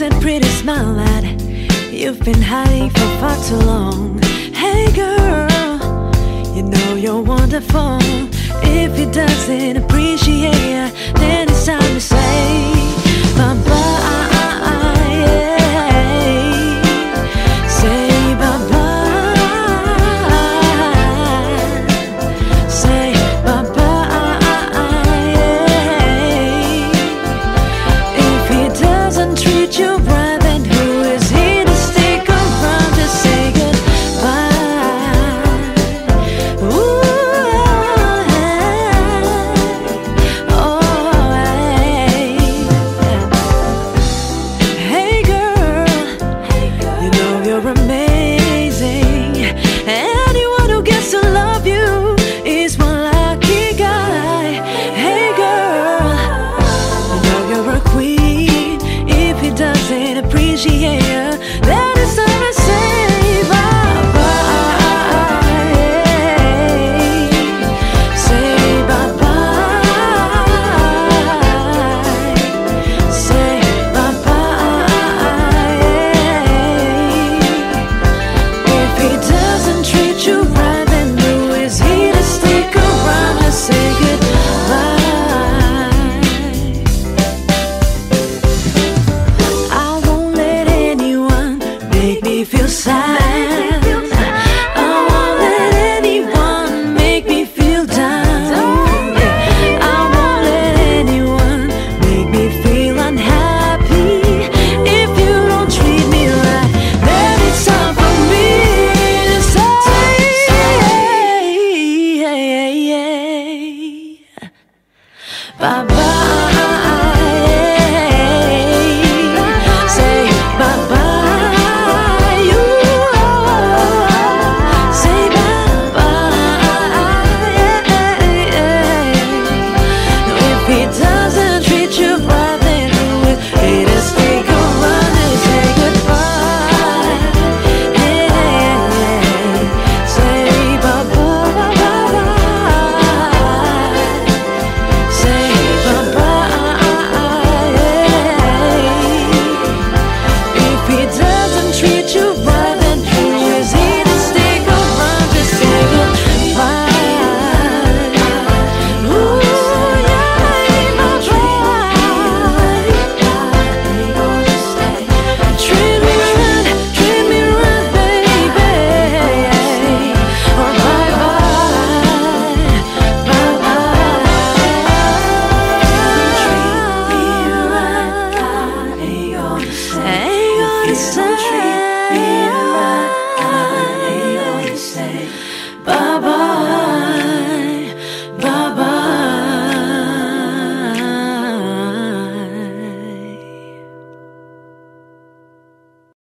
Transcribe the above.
that pretty smile that you've been hiding for far too long. Hey girl, you know you're wonderful. If he doesn't appreciate Bye bye.